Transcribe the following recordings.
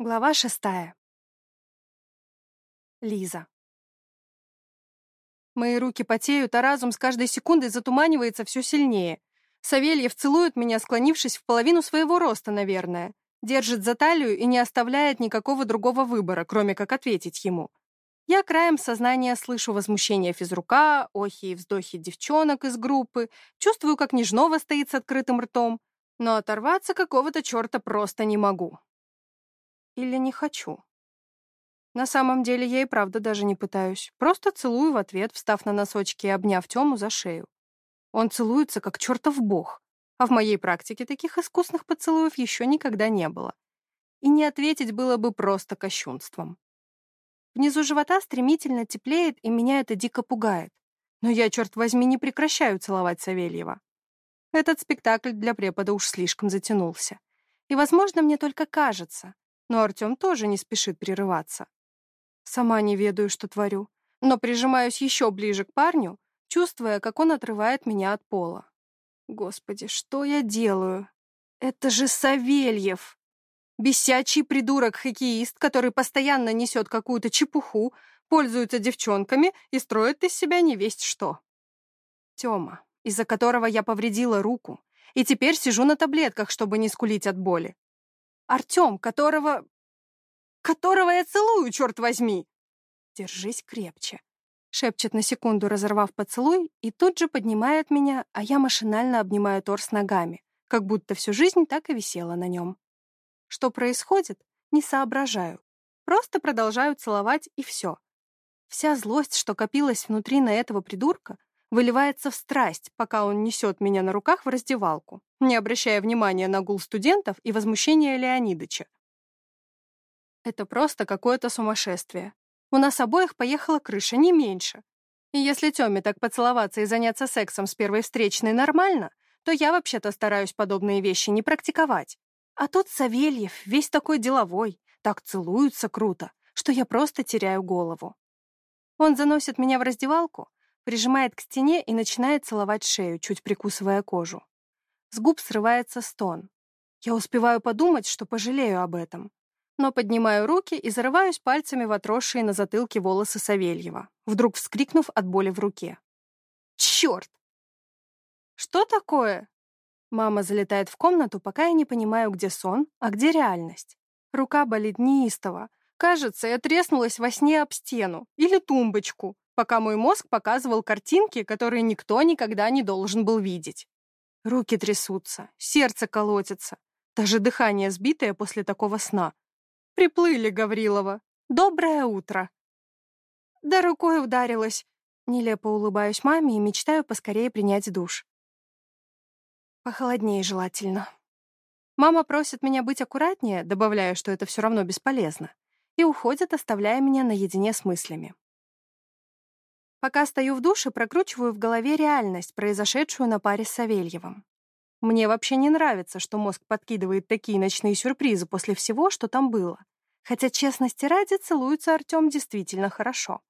Глава шестая. Лиза. Мои руки потеют, а разум с каждой секундой затуманивается все сильнее. Савельев целует меня, склонившись в половину своего роста, наверное. Держит за талию и не оставляет никакого другого выбора, кроме как ответить ему. Я краем сознания слышу возмущение физрука, охи и вздохи девчонок из группы, чувствую, как Нежнова стоит с открытым ртом, но оторваться какого-то черта просто не могу. Или не хочу? На самом деле я и правда даже не пытаюсь. Просто целую в ответ, встав на носочки и обняв Тему за шею. Он целуется, как чертов бог. А в моей практике таких искусных поцелуев еще никогда не было. И не ответить было бы просто кощунством. Внизу живота стремительно теплеет, и меня это дико пугает. Но я, черт возьми, не прекращаю целовать Савельева. Этот спектакль для препода уж слишком затянулся. И, возможно, мне только кажется, но Артем тоже не спешит прерываться. Сама не ведаю, что творю, но прижимаюсь еще ближе к парню, чувствуя, как он отрывает меня от пола. Господи, что я делаю? Это же Савельев! Бесячий придурок-хоккеист, который постоянно несет какую-то чепуху, пользуется девчонками и строит из себя невесть что. Тёма, из-за которого я повредила руку, и теперь сижу на таблетках, чтобы не скулить от боли. Артем, которого... которого я целую, черт возьми!» «Держись крепче», — шепчет на секунду, разорвав поцелуй, и тут же поднимает меня, а я машинально обнимаю торс ногами, как будто всю жизнь так и висела на нем. Что происходит, не соображаю. Просто продолжаю целовать, и все. Вся злость, что копилась внутри на этого придурка, выливается в страсть, пока он несет меня на руках в раздевалку, не обращая внимания на гул студентов и возмущение Леонидыча. Это просто какое-то сумасшествие. У нас обоих поехала крыша, не меньше. И если Тёме так поцеловаться и заняться сексом с первой встречной нормально, то я вообще-то стараюсь подобные вещи не практиковать. А тот Савельев, весь такой деловой, так целуется круто, что я просто теряю голову. Он заносит меня в раздевалку, прижимает к стене и начинает целовать шею, чуть прикусывая кожу. С губ срывается стон. Я успеваю подумать, что пожалею об этом. Но поднимаю руки и зарываюсь пальцами в отросшие на затылке волосы Савельева, вдруг вскрикнув от боли в руке. «Черт!» «Что такое?» Мама залетает в комнату, пока я не понимаю, где сон, а где реальность. Рука болит неистово. Кажется, я треснулась во сне об стену или тумбочку, пока мой мозг показывал картинки, которые никто никогда не должен был видеть. Руки трясутся, сердце колотится, даже дыхание сбитое после такого сна. Приплыли, Гаврилова. Доброе утро. Да рукой ударилась. Нелепо улыбаюсь маме и мечтаю поскорее принять душ. Похолоднее желательно. Мама просит меня быть аккуратнее, добавляя, что это все равно бесполезно, и уходит, оставляя меня наедине с мыслями. Пока стою в душе, прокручиваю в голове реальность, произошедшую на паре с Савельевым. Мне вообще не нравится, что мозг подкидывает такие ночные сюрпризы после всего, что там было. Хотя, честности ради, целуется Артем действительно хорошо.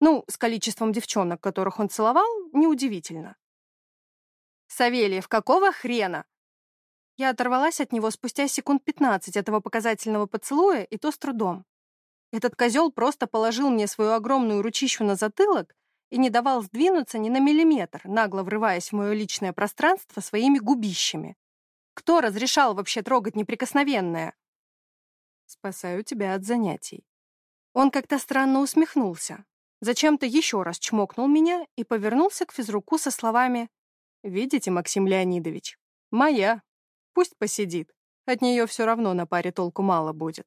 Ну, с количеством девчонок, которых он целовал, неудивительно. «Савельев, какого хрена?» Я оторвалась от него спустя секунд 15 этого показательного поцелуя, и то с трудом. Этот козел просто положил мне свою огромную ручищу на затылок и не давал сдвинуться ни на миллиметр, нагло врываясь в мое личное пространство своими губищами. Кто разрешал вообще трогать неприкосновенное? Спасаю тебя от занятий. Он как-то странно усмехнулся. Зачем-то еще раз чмокнул меня и повернулся к физруку со словами «Видите, Максим Леонидович, моя. Пусть посидит. От нее все равно на паре толку мало будет».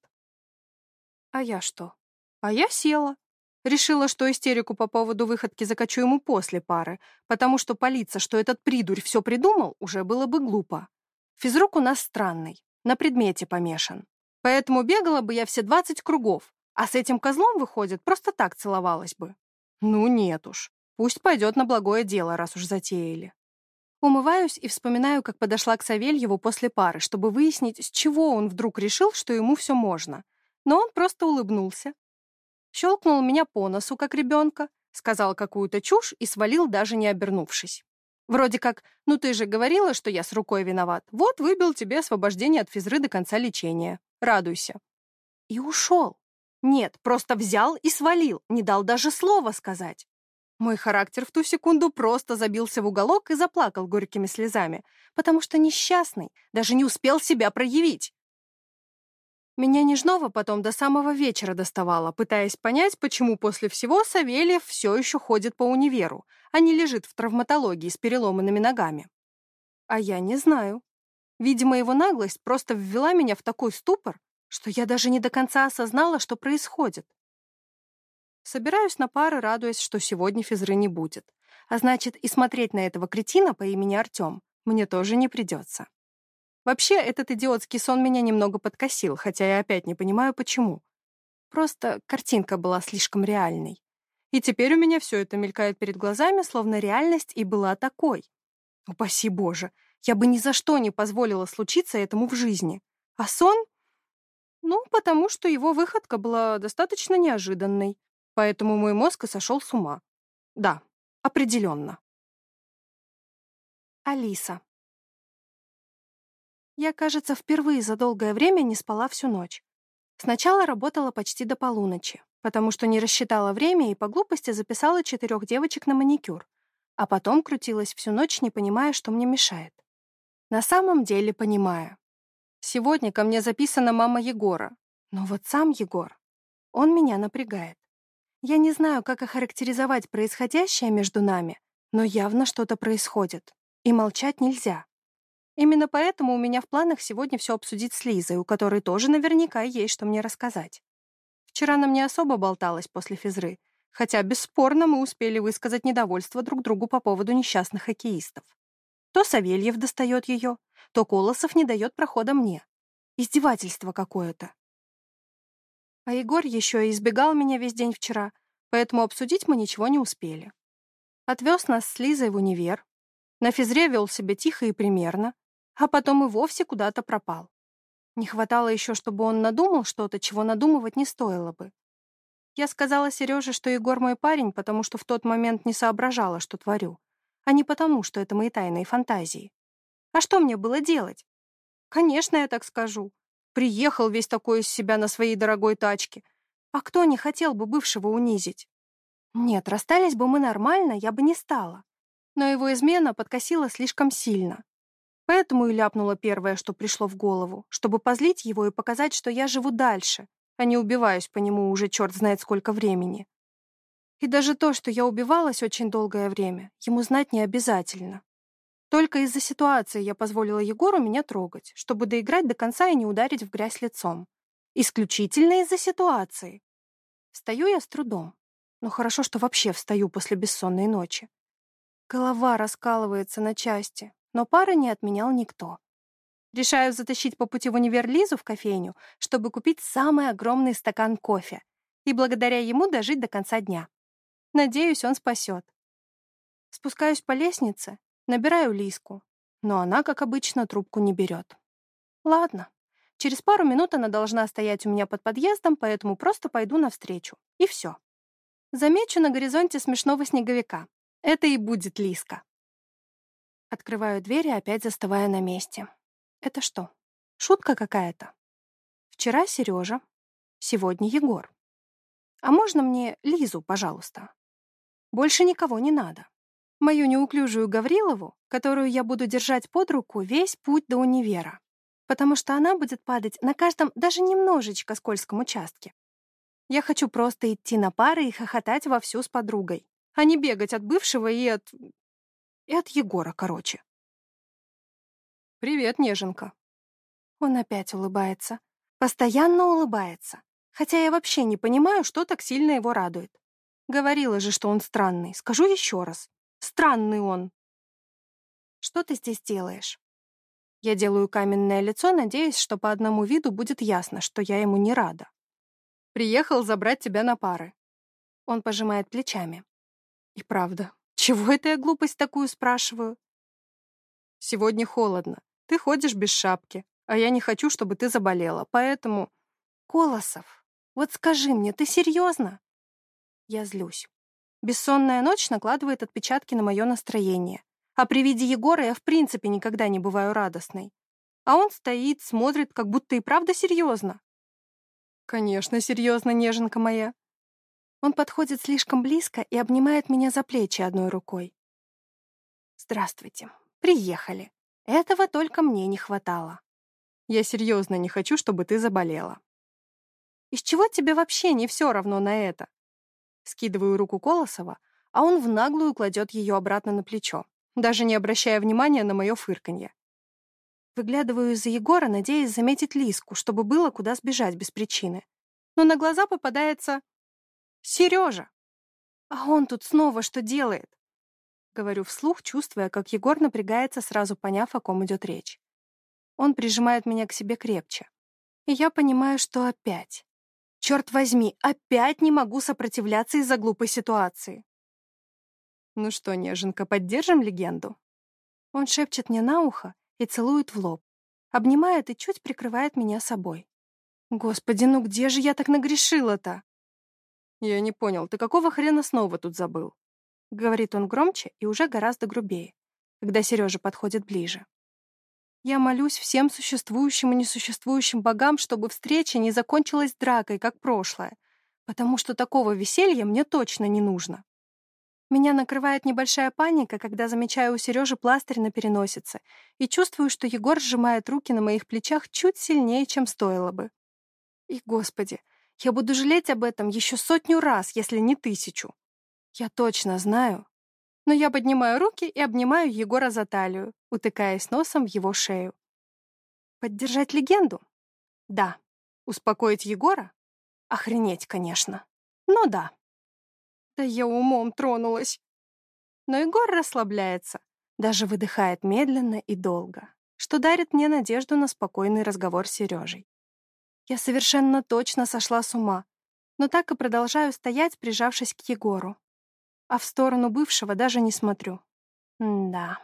А я что? А я села. Решила, что истерику по поводу выходки закачу ему после пары, потому что палиться, что этот придурь все придумал, уже было бы глупо. Физрук у нас странный, на предмете помешан. Поэтому бегала бы я все двадцать кругов, а с этим козлом, выходит, просто так целовалась бы. Ну нет уж, пусть пойдет на благое дело, раз уж затеяли. Умываюсь и вспоминаю, как подошла к Савельеву после пары, чтобы выяснить, с чего он вдруг решил, что ему все можно. Но он просто улыбнулся, щелкнул меня по носу, как ребенка, сказал какую-то чушь и свалил, даже не обернувшись. Вроде как, ну ты же говорила, что я с рукой виноват. Вот выбил тебе освобождение от физры до конца лечения. Радуйся. И ушел. Нет, просто взял и свалил, не дал даже слова сказать. Мой характер в ту секунду просто забился в уголок и заплакал горькими слезами, потому что несчастный даже не успел себя проявить. Меня Нежнова потом до самого вечера доставала, пытаясь понять, почему после всего Савельев все еще ходит по универу, а не лежит в травматологии с переломанными ногами. А я не знаю. Видимо, его наглость просто ввела меня в такой ступор, что я даже не до конца осознала, что происходит. Собираюсь на пары, радуясь, что сегодня физры не будет. А значит, и смотреть на этого кретина по имени Артем мне тоже не придется. Вообще, этот идиотский сон меня немного подкосил, хотя я опять не понимаю, почему. Просто картинка была слишком реальной. И теперь у меня все это мелькает перед глазами, словно реальность и была такой. Упаси Боже, я бы ни за что не позволила случиться этому в жизни. А сон ну, потому что его выходка была достаточно неожиданной, поэтому мой мозг и сошел с ума. Да, определенно. Алиса. Я, кажется, впервые за долгое время не спала всю ночь. Сначала работала почти до полуночи, потому что не рассчитала время и по глупости записала четырех девочек на маникюр, а потом крутилась всю ночь, не понимая, что мне мешает. На самом деле понимая. Сегодня ко мне записана мама Егора. Но вот сам Егор, он меня напрягает. Я не знаю, как охарактеризовать происходящее между нами, но явно что-то происходит. И молчать нельзя. Именно поэтому у меня в планах сегодня все обсудить с Лизой, у которой тоже наверняка есть что мне рассказать. Вчера нам не особо болталось после физры, хотя бесспорно мы успели высказать недовольство друг другу по поводу несчастных хоккеистов. То Савельев достает ее, то Колосов не дает прохода мне. Издевательство какое-то. А Егор еще и избегал меня весь день вчера, поэтому обсудить мы ничего не успели. Отвез нас с Лизой в универ. На физре вел себя тихо и примерно, а потом и вовсе куда-то пропал. Не хватало еще, чтобы он надумал что-то, чего надумывать не стоило бы. Я сказала Сереже, что Егор мой парень, потому что в тот момент не соображала, что творю, а не потому, что это мои тайные фантазии. А что мне было делать? Конечно, я так скажу. Приехал весь такой из себя на своей дорогой тачке. А кто не хотел бы бывшего унизить? Нет, расстались бы мы нормально, я бы не стала. Но его измена подкосила слишком сильно. Поэтому и ляпнула первое, что пришло в голову, чтобы позлить его и показать, что я живу дальше, а не убиваюсь по нему уже черт знает сколько времени. И даже то, что я убивалась очень долгое время, ему знать не обязательно. Только из-за ситуации я позволила Егору меня трогать, чтобы доиграть до конца и не ударить в грязь лицом. Исключительно из-за ситуации. Встаю я с трудом. Но хорошо, что вообще встаю после бессонной ночи. Голова раскалывается на части, но пары не отменял никто. Решаю затащить по пути в универ Лизу в кофейню, чтобы купить самый огромный стакан кофе и благодаря ему дожить до конца дня. Надеюсь, он спасет. Спускаюсь по лестнице Набираю Лиску, но она, как обычно, трубку не берет. Ладно, через пару минут она должна стоять у меня под подъездом, поэтому просто пойду навстречу. И все. Замечу на горизонте смешного снеговика. Это и будет Лиска. Открываю дверь и опять застываю на месте. Это что, шутка какая-то? Вчера Сережа, сегодня Егор. А можно мне Лизу, пожалуйста? Больше никого не надо мою неуклюжую Гаврилову, которую я буду держать под руку весь путь до универа, потому что она будет падать на каждом даже немножечко скользком участке. Я хочу просто идти на пары и хохотать вовсю с подругой, а не бегать от бывшего и от... и от Егора, короче. «Привет, неженка». Он опять улыбается. Постоянно улыбается. Хотя я вообще не понимаю, что так сильно его радует. Говорила же, что он странный. Скажу еще раз. Странный он. Что ты здесь делаешь? Я делаю каменное лицо, надеясь, что по одному виду будет ясно, что я ему не рада. Приехал забрать тебя на пары. Он пожимает плечами. И правда, чего это я глупость такую спрашиваю? Сегодня холодно. Ты ходишь без шапки, а я не хочу, чтобы ты заболела, поэтому... Колосов, вот скажи мне, ты серьезно? Я злюсь. Бессонная ночь накладывает отпечатки на мое настроение. А при виде Егора я в принципе никогда не бываю радостной. А он стоит, смотрит, как будто и правда серьезно. Конечно, серьезно, неженка моя. Он подходит слишком близко и обнимает меня за плечи одной рукой. Здравствуйте. Приехали. Этого только мне не хватало. Я серьезно не хочу, чтобы ты заболела. Из чего тебе вообще не все равно на это? Скидываю руку Колосова, а он в наглую кладет ее обратно на плечо, даже не обращая внимания на мое фырканье. Выглядываю из-за Егора, надеясь заметить Лиску, чтобы было куда сбежать без причины. Но на глаза попадается Сережа. А он тут снова что делает? Говорю вслух, чувствуя, как Егор напрягается, сразу поняв, о ком идет речь. Он прижимает меня к себе крепче. И я понимаю, что опять. Черт возьми, опять не могу сопротивляться из-за глупой ситуации. Ну что, неженка, поддержим легенду? Он шепчет мне на ухо и целует в лоб. Обнимает и чуть прикрывает меня собой. Господи, ну где же я так нагрешила-то? Я не понял, ты какого хрена снова тут забыл? Говорит он громче и уже гораздо грубее, когда Сережа подходит ближе. Я молюсь всем существующим и несуществующим богам, чтобы встреча не закончилась дракой, как прошлое, потому что такого веселья мне точно не нужно. Меня накрывает небольшая паника, когда замечаю у Сережи пластырь на переносице и чувствую, что Егор сжимает руки на моих плечах чуть сильнее, чем стоило бы. И, господи, я буду жалеть об этом еще сотню раз, если не тысячу. Я точно знаю. Но я поднимаю руки и обнимаю Егора за талию, утыкаясь носом в его шею. Поддержать легенду? Да. Успокоить Егора? Охренеть, конечно. Но да. Да я умом тронулась. Но Егор расслабляется, даже выдыхает медленно и долго, что дарит мне надежду на спокойный разговор с Сережей. Я совершенно точно сошла с ума, но так и продолжаю стоять, прижавшись к Егору, а в сторону бывшего даже не смотрю. М да.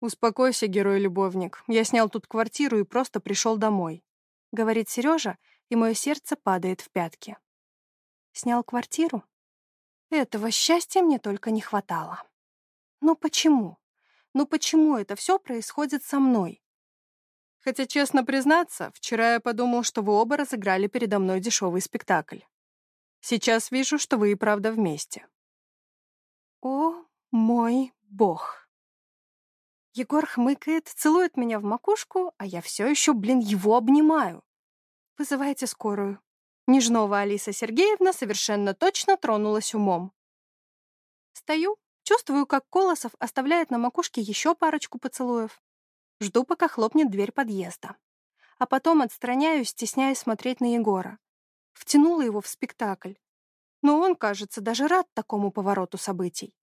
«Успокойся, герой-любовник. Я снял тут квартиру и просто пришел домой», — говорит Сережа, и мое сердце падает в пятки. «Снял квартиру? Этого счастья мне только не хватало. Но почему? Ну почему это все происходит со мной? Хотя, честно признаться, вчера я подумал, что вы оба разыграли передо мной дешевый спектакль. Сейчас вижу, что вы и правда вместе. О, мой бог. Егор хмыкает, целует меня в макушку, а я все еще, блин, его обнимаю. Вызывайте скорую. Нежнова Алиса Сергеевна совершенно точно тронулась умом. Стою, чувствую, как Колосов оставляет на макушке еще парочку поцелуев. Жду, пока хлопнет дверь подъезда. А потом отстраняюсь, стесняясь смотреть на Егора. Втянула его в спектакль. Но он, кажется, даже рад такому повороту событий.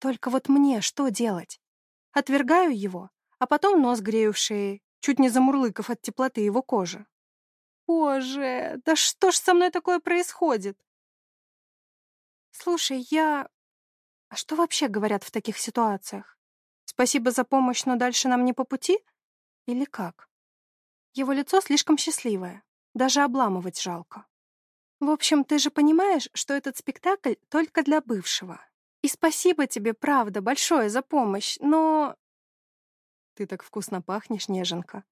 Только вот мне что делать? Отвергаю его, а потом нос грею в шее, чуть не замурлыков от теплоты его кожи. Боже, да что ж со мной такое происходит? Слушай, я... А что вообще говорят в таких ситуациях? Спасибо за помощь, но дальше нам не по пути? Или как? Его лицо слишком счастливое. Даже обламывать жалко. В общем, ты же понимаешь, что этот спектакль только для бывшего. И спасибо тебе, правда, большое за помощь, но... Ты так вкусно пахнешь, неженка.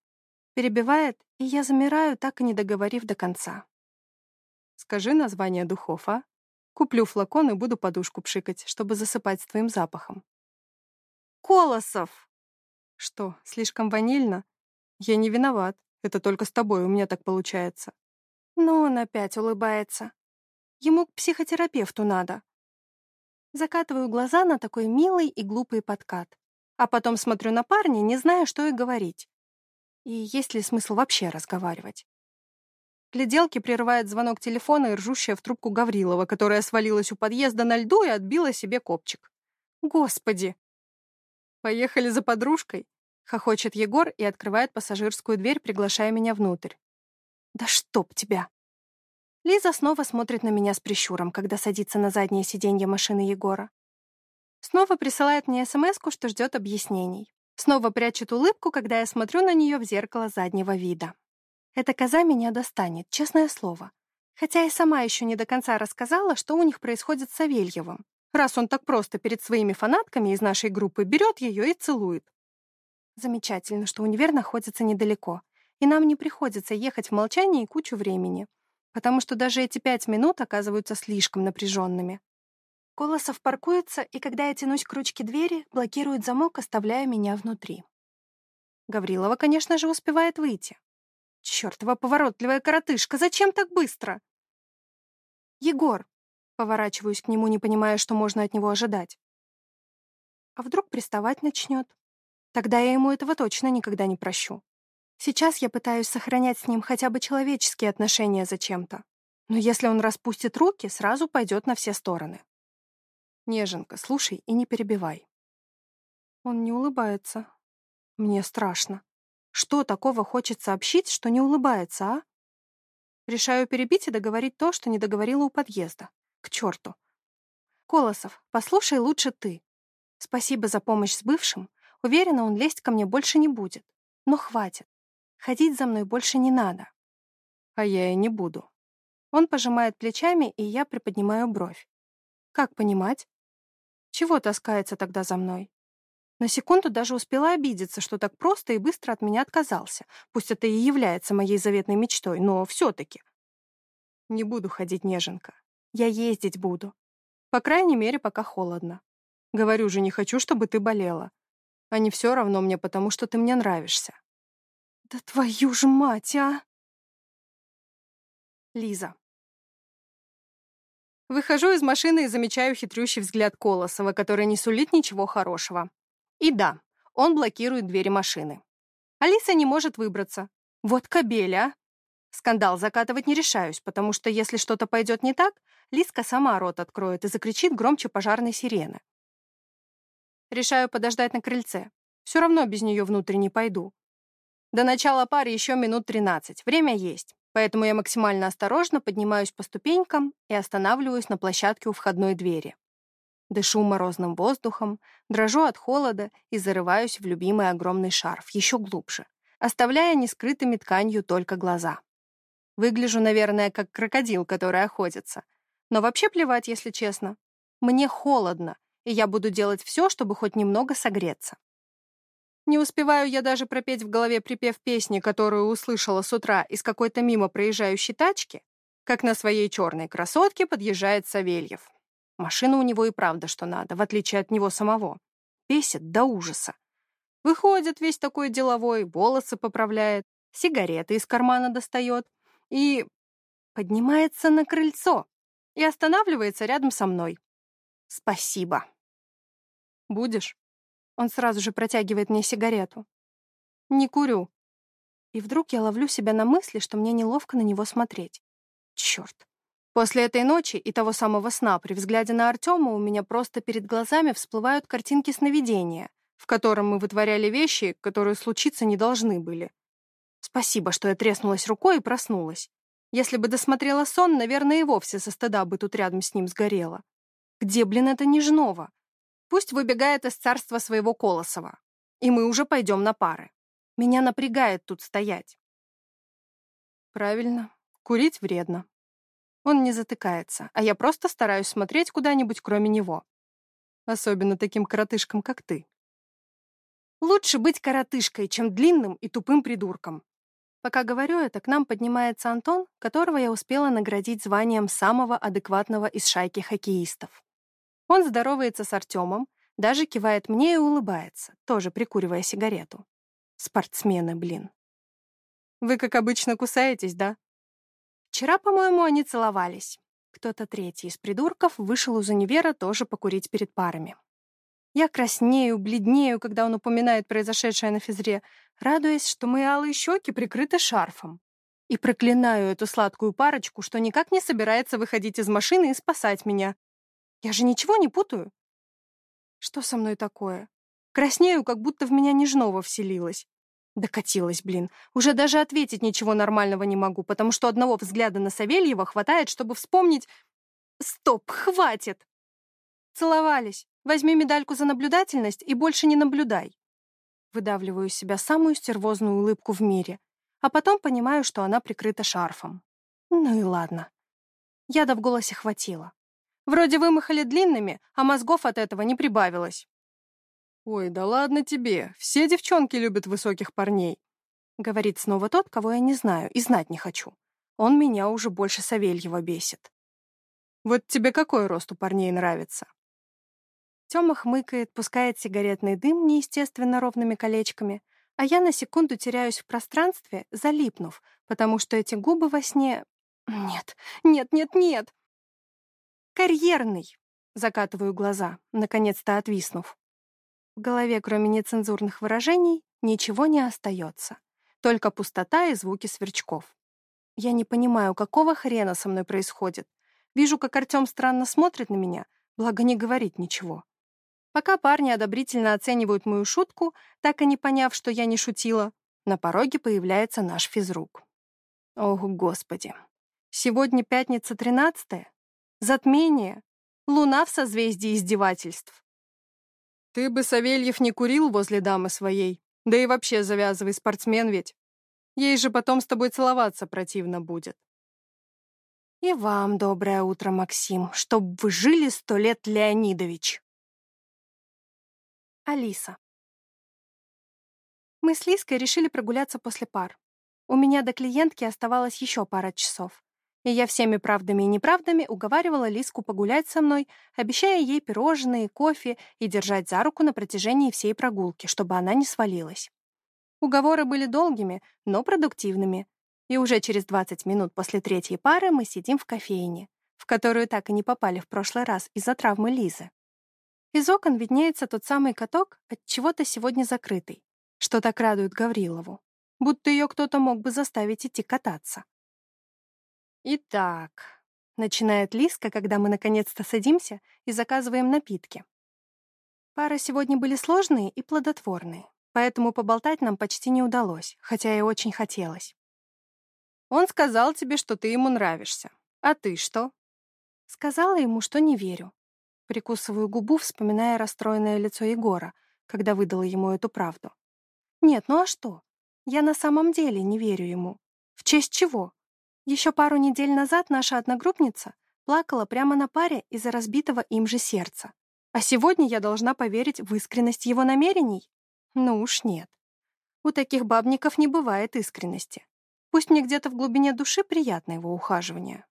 Перебивает, и я замираю, так и не договорив до конца. Скажи название духов, а? Куплю флакон и буду подушку пшикать, чтобы засыпать с твоим запахом. Колосов! Что, слишком ванильно? Я не виноват. Это только с тобой у меня так получается. Но он опять улыбается. Ему к психотерапевту надо. Закатываю глаза на такой милый и глупый подкат. А потом смотрю на парня, не зная, что и говорить. И есть ли смысл вообще разговаривать? Гляделки прерывает звонок телефона и ржущая в трубку Гаврилова, которая свалилась у подъезда на льду и отбила себе копчик. Господи! Поехали за подружкой? Хохочет Егор и открывает пассажирскую дверь, приглашая меня внутрь. Да чтоб тебя! Лиза снова смотрит на меня с прищуром, когда садится на заднее сиденье машины Егора. Снова присылает мне смс что ждет объяснений. Снова прячет улыбку, когда я смотрю на нее в зеркало заднего вида. Эта коза меня достанет, честное слово. Хотя и сама еще не до конца рассказала, что у них происходит с Савельевым, раз он так просто перед своими фанатками из нашей группы берет ее и целует. Замечательно, что универ находится недалеко, и нам не приходится ехать в молчании кучу времени, потому что даже эти пять минут оказываются слишком напряженными. Колосов паркуется, и когда я тянусь к ручке двери, блокирует замок, оставляя меня внутри. Гаврилова, конечно же, успевает выйти. Чёртова поворотливая коротышка, зачем так быстро? Егор, поворачиваюсь к нему, не понимая, что можно от него ожидать. А вдруг приставать начнет? Тогда я ему этого точно никогда не прощу. Сейчас я пытаюсь сохранять с ним хотя бы человеческие отношения зачем-то. Но если он распустит руки, сразу пойдет на все стороны. Неженка, слушай и не перебивай. Он не улыбается. Мне страшно. Что такого хочет сообщить, что не улыбается, а? Решаю перебить и договорить то, что не договорила у подъезда. К черту. Колосов, послушай лучше ты. Спасибо за помощь с бывшим. Уверена, он лезть ко мне больше не будет. Но хватит. Ходить за мной больше не надо. А я и не буду. Он пожимает плечами, и я приподнимаю бровь. Как понимать? Чего таскается тогда за мной? На секунду даже успела обидеться, что так просто и быстро от меня отказался. Пусть это и является моей заветной мечтой, но все-таки. Не буду ходить неженка. Я ездить буду. По крайней мере, пока холодно. Говорю же, не хочу, чтобы ты болела. А не все равно мне, потому что ты мне нравишься. Да твою ж мать, а! Лиза. Выхожу из машины и замечаю хитрющий взгляд Колосова, который не сулит ничего хорошего. И да, он блокирует двери машины. Алиса не может выбраться. Вот кобель, а! Скандал закатывать не решаюсь, потому что если что-то пойдет не так, Лиска сама рот откроет и закричит громче пожарной сирены. Решаю подождать на крыльце. Все равно без нее внутрь не пойду. До начала пары еще минут 13. Время есть. Поэтому я максимально осторожно поднимаюсь по ступенькам и останавливаюсь на площадке у входной двери. Дышу морозным воздухом, дрожу от холода и зарываюсь в любимый огромный шарф, еще глубже, оставляя нескрытыми тканью только глаза. Выгляжу, наверное, как крокодил, который охотится. Но вообще плевать, если честно. Мне холодно, и я буду делать все, чтобы хоть немного согреться. Не успеваю я даже пропеть в голове припев песни, которую услышала с утра из какой-то мимо проезжающей тачки, как на своей черной красотке подъезжает Савельев. Машина у него и правда что надо, в отличие от него самого. Бесит до ужаса. Выходит весь такой деловой, волосы поправляет, сигареты из кармана достает и поднимается на крыльцо и останавливается рядом со мной. Спасибо. Будешь? Он сразу же протягивает мне сигарету. Не курю. И вдруг я ловлю себя на мысли, что мне неловко на него смотреть. Черт. После этой ночи и того самого сна при взгляде на Артема у меня просто перед глазами всплывают картинки сновидения, в котором мы вытворяли вещи, которые случиться не должны были. Спасибо, что я треснулась рукой и проснулась. Если бы досмотрела сон, наверное, и вовсе со стыда бы тут рядом с ним сгорела. Где, блин, это Нежнова? Пусть выбегает из царства своего Колосова. И мы уже пойдем на пары. Меня напрягает тут стоять. Правильно, курить вредно. Он не затыкается, а я просто стараюсь смотреть куда-нибудь, кроме него. Особенно таким коротышкам, как ты. Лучше быть коротышкой, чем длинным и тупым придурком. Пока говорю это, к нам поднимается Антон, которого я успела наградить званием самого адекватного из шайки хоккеистов. Он здоровается с Артемом, даже кивает мне и улыбается, тоже прикуривая сигарету. Спортсмены, блин. Вы, как обычно, кусаетесь, да? Вчера, по-моему, они целовались. Кто-то третий из придурков вышел из универа тоже покурить перед парами. Я краснею, бледнею, когда он упоминает произошедшее на физре, радуясь, что мои алые щеки прикрыты шарфом. И проклинаю эту сладкую парочку, что никак не собирается выходить из машины и спасать меня, я же ничего не путаю. Что со мной такое? Краснею, как будто в меня Нежнова вселилась. Докатилась, блин. Уже даже ответить ничего нормального не могу, потому что одного взгляда на Савельева хватает, чтобы вспомнить... Стоп, хватит! Целовались. Возьми медальку за наблюдательность и больше не наблюдай. Выдавливаю из себя самую стервозную улыбку в мире, а потом понимаю, что она прикрыта шарфом. Ну и ладно. Яда в голосе хватило. Вроде вымахали длинными, а мозгов от этого не прибавилось. Ой, да ладно тебе, все девчонки любят высоких парней. — говорит снова тот, кого я не знаю и знать не хочу. Он меня уже больше Савельева бесит. «Вот тебе какой рост у парней нравится?» Тёма хмыкает, пускает сигаретный дым неестественно ровными колечками, а я на секунду теряюсь в пространстве, залипнув, потому что эти губы во сне... Нет, нет, нет, нет! Карьерный! Закатываю глаза, наконец-то отвиснув. В голове, кроме нецензурных выражений, ничего не остается. Только пустота и звуки сверчков. Я не понимаю, какого хрена со мной происходит. Вижу, как Артём странно смотрит на меня, благо не говорит ничего. Пока парни одобрительно оценивают мою шутку, так и не поняв, что я не шутила, на пороге появляется наш физрук. Ох, господи. Сегодня пятница тринадцатая. Затмение. Луна в созвездии издевательств. Ты бы, Савельев, не курил возле дамы своей. Да и вообще завязывай, спортсмен ведь. Ей же потом с тобой целоваться противно будет. И вам доброе утро, Максим, чтоб вы жили сто лет, Леонидович. Алиса. Мы с Лиской решили прогуляться после пар. У меня до клиентки оставалось еще пара часов и я всеми правдами и неправдами уговаривала Лиску погулять со мной, обещая ей пирожные, кофе и держать за руку на протяжении всей прогулки, чтобы она не свалилась. Уговоры были долгими, но продуктивными, и уже через 20 минут после третьей пары мы сидим в кофейне, в которую так и не попали в прошлый раз из-за травмы Лизы. Из окон виднеется тот самый каток, от чего-то сегодня закрытый, что так радует Гаврилову, будто ее кто-то мог бы заставить идти кататься. «Итак», — начинает Лиска, когда мы наконец-то садимся и заказываем напитки. Пары сегодня были сложные и плодотворные, поэтому поболтать нам почти не удалось, хотя и очень хотелось. «Он сказал тебе, что ты ему нравишься. А ты что?» Сказала ему, что не верю. Прикусываю губу, вспоминая расстроенное лицо Егора, когда выдала ему эту правду. «Нет, ну а что? Я на самом деле не верю ему. В честь чего? Еще пару недель назад наша одногруппница плакала прямо на паре из-за разбитого им же сердца. А сегодня я должна поверить в искренность его намерений? Ну уж нет. У таких бабников не бывает искренности. Пусть мне где-то в глубине души приятно его ухаживание.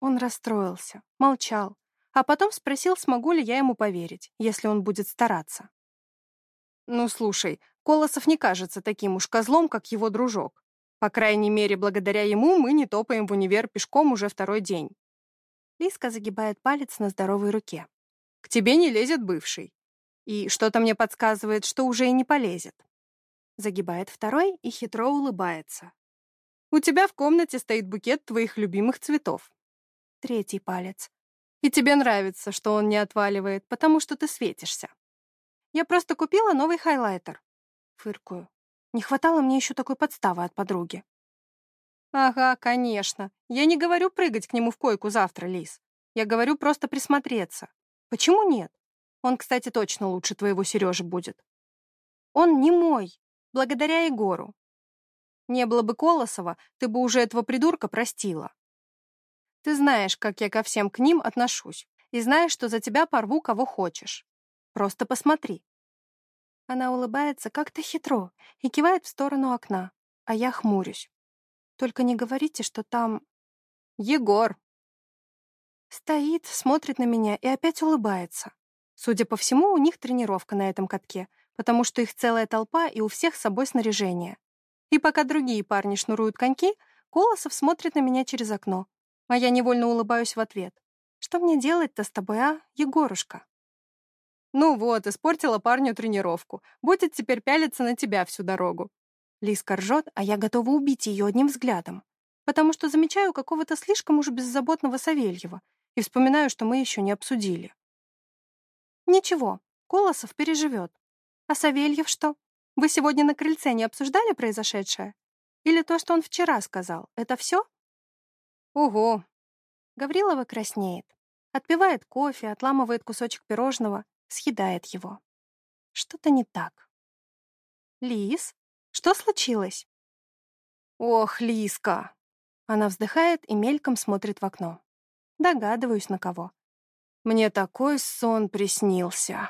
Он расстроился, молчал, а потом спросил, смогу ли я ему поверить, если он будет стараться. Ну, слушай, Колосов не кажется таким уж козлом, как его дружок. По крайней мере, благодаря ему мы не топаем в универ пешком уже второй день. Лиска загибает палец на здоровой руке. К тебе не лезет бывший. И что-то мне подсказывает, что уже и не полезет. Загибает второй и хитро улыбается. У тебя в комнате стоит букет твоих любимых цветов. Третий палец. И тебе нравится, что он не отваливает, потому что ты светишься. Я просто купила новый хайлайтер. Фыркую. Не хватало мне еще такой подставы от подруги. Ага, конечно. Я не говорю прыгать к нему в койку завтра, Лис. Я говорю просто присмотреться. Почему нет? Он, кстати, точно лучше твоего Сережи будет. Он не мой, благодаря Егору. Не было бы Колосова, ты бы уже этого придурка простила. Ты знаешь, как я ко всем к ним отношусь, и знаешь, что за тебя порву кого хочешь. Просто посмотри. Она улыбается как-то хитро и кивает в сторону окна, а я хмурюсь. Только не говорите, что там... Егор! Стоит, смотрит на меня и опять улыбается. Судя по всему, у них тренировка на этом катке, потому что их целая толпа и у всех с собой снаряжение. И пока другие парни шнуруют коньки, Колосов смотрит на меня через окно, а я невольно улыбаюсь в ответ. Что мне делать-то с тобой, а, Егорушка? Ну вот, испортила парню тренировку. Будет теперь пялиться на тебя всю дорогу. Лиска ржет, а я готова убить ее одним взглядом, потому что замечаю какого-то слишком уж беззаботного Савельева и вспоминаю, что мы еще не обсудили. Ничего, Колосов переживет. А Савельев что? Вы сегодня на крыльце не обсуждали произошедшее? Или то, что он вчера сказал, это все? Ого! Гаврилова краснеет. Отпивает кофе, отламывает кусочек пирожного съедает его. Что-то не так. «Лис, что случилось?» «Ох, Лиска!» Она вздыхает и мельком смотрит в окно. Догадываюсь, на кого. «Мне такой сон приснился!»